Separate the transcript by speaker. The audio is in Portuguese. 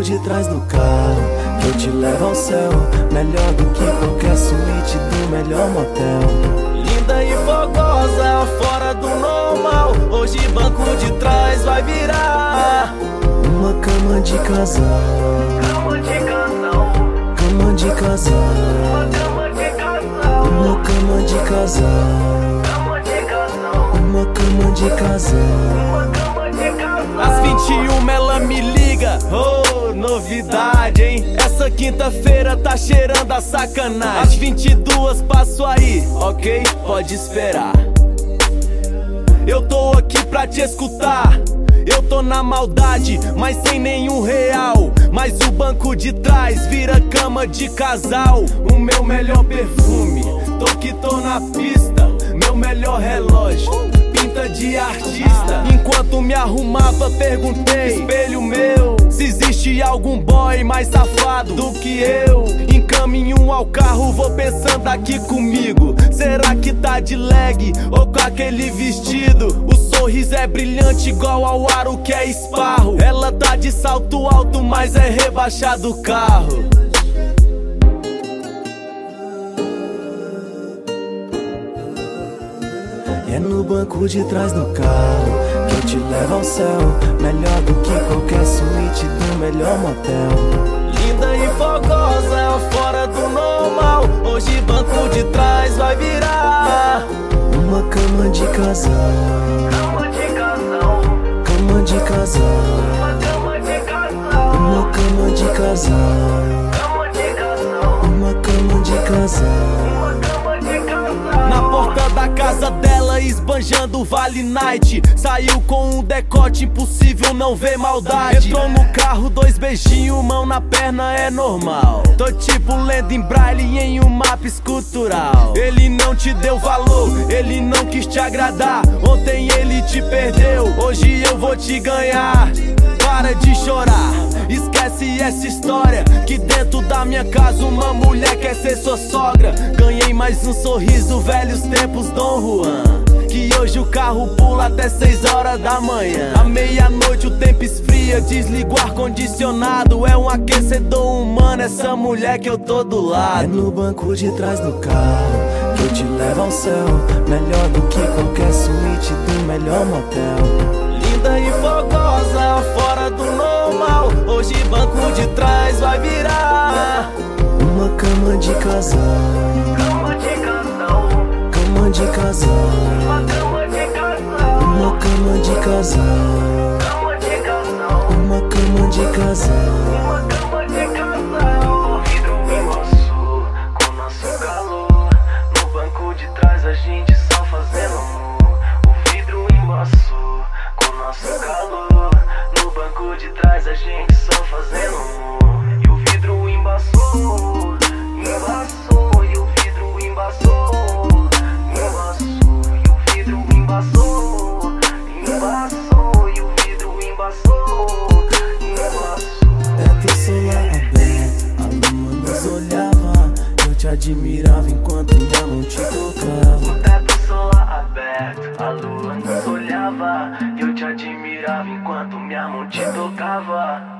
Speaker 1: Banco de trás do carro que eu te levo ao céu. Melhor do que qualquer suíte do melhor motel.
Speaker 2: Linda e fogosa, fora do normal. Hoje banco de trás vai virar
Speaker 1: uma cama de casal.
Speaker 2: Cama de casal.
Speaker 1: Cama de casal.
Speaker 2: Uma cama de casal.
Speaker 1: Uma cama de casal.
Speaker 2: Cama de casal.
Speaker 1: Uma cama de casal.
Speaker 2: Uma cama de casal. Às 21 ela me liga. Oh, novidade, hein? Essa quinta-feira tá cheirando a sacanagem. Às 22 passo aí, ok? Pode esperar. Eu tô aqui pra te escutar. Eu tô na maldade, mas sem nenhum real. Mas o banco de trás vira cama de casal. O meu melhor perfume, tô que tô na pista. Meu melhor relógio, pinta de artista. Me arrumava, perguntei: espelho meu, se existe algum boy mais safado do que eu. Encaminho ao carro, vou pensando aqui comigo. Será que tá de leg ou com aquele vestido? O sorriso é brilhante igual ao aro que é esparro. Ela tá de salto alto, mas é rebaixado o carro.
Speaker 1: É no banco de trás do carro que eu te levo ao céu. Melhor do que qualquer suíte do melhor motel.
Speaker 2: Linda e fogosa, fora do normal. Hoje banco de trás vai virar
Speaker 1: uma cama de casal.
Speaker 2: Cama de casal.
Speaker 1: Cama de casal.
Speaker 2: Uma cama de casal.
Speaker 1: Uma cama de casal.
Speaker 2: Cama de casal.
Speaker 1: Uma cama de casal.
Speaker 2: Esbanjando Vale Night. Saiu com um decote impossível, não vê maldade. Entrou no carro, dois beijinhos, mão na perna é normal. Tô tipo lendo em braille em um mapa escultural. Ele não te deu valor, ele não quis te agradar. Ontem ele te perdeu, hoje eu vou te ganhar. Para de chorar, esquece essa história. Que dentro da minha casa uma mulher quer ser sua sogra. Ganhei mais um sorriso, velhos tempos, Dom Juan. Que hoje o carro pula até 6 horas da manhã. À meia-noite o tempo esfria, desliga o ar-condicionado. É um aquecedor humano, essa mulher que eu tô do
Speaker 1: É
Speaker 2: lado.
Speaker 1: no banco de trás do carro que eu te levo ao céu. Melhor do que qualquer suíte do melhor motel.
Speaker 2: Linda e vai virar
Speaker 1: Uma cama de casal.
Speaker 2: cama de casal.
Speaker 1: Cama de casal.
Speaker 2: Uma cama de casal.
Speaker 1: Uma cama de casal. Uma cama de casal. Aberto, a lua nos olhava.
Speaker 2: Eu te admirava enquanto minha mão te tocava.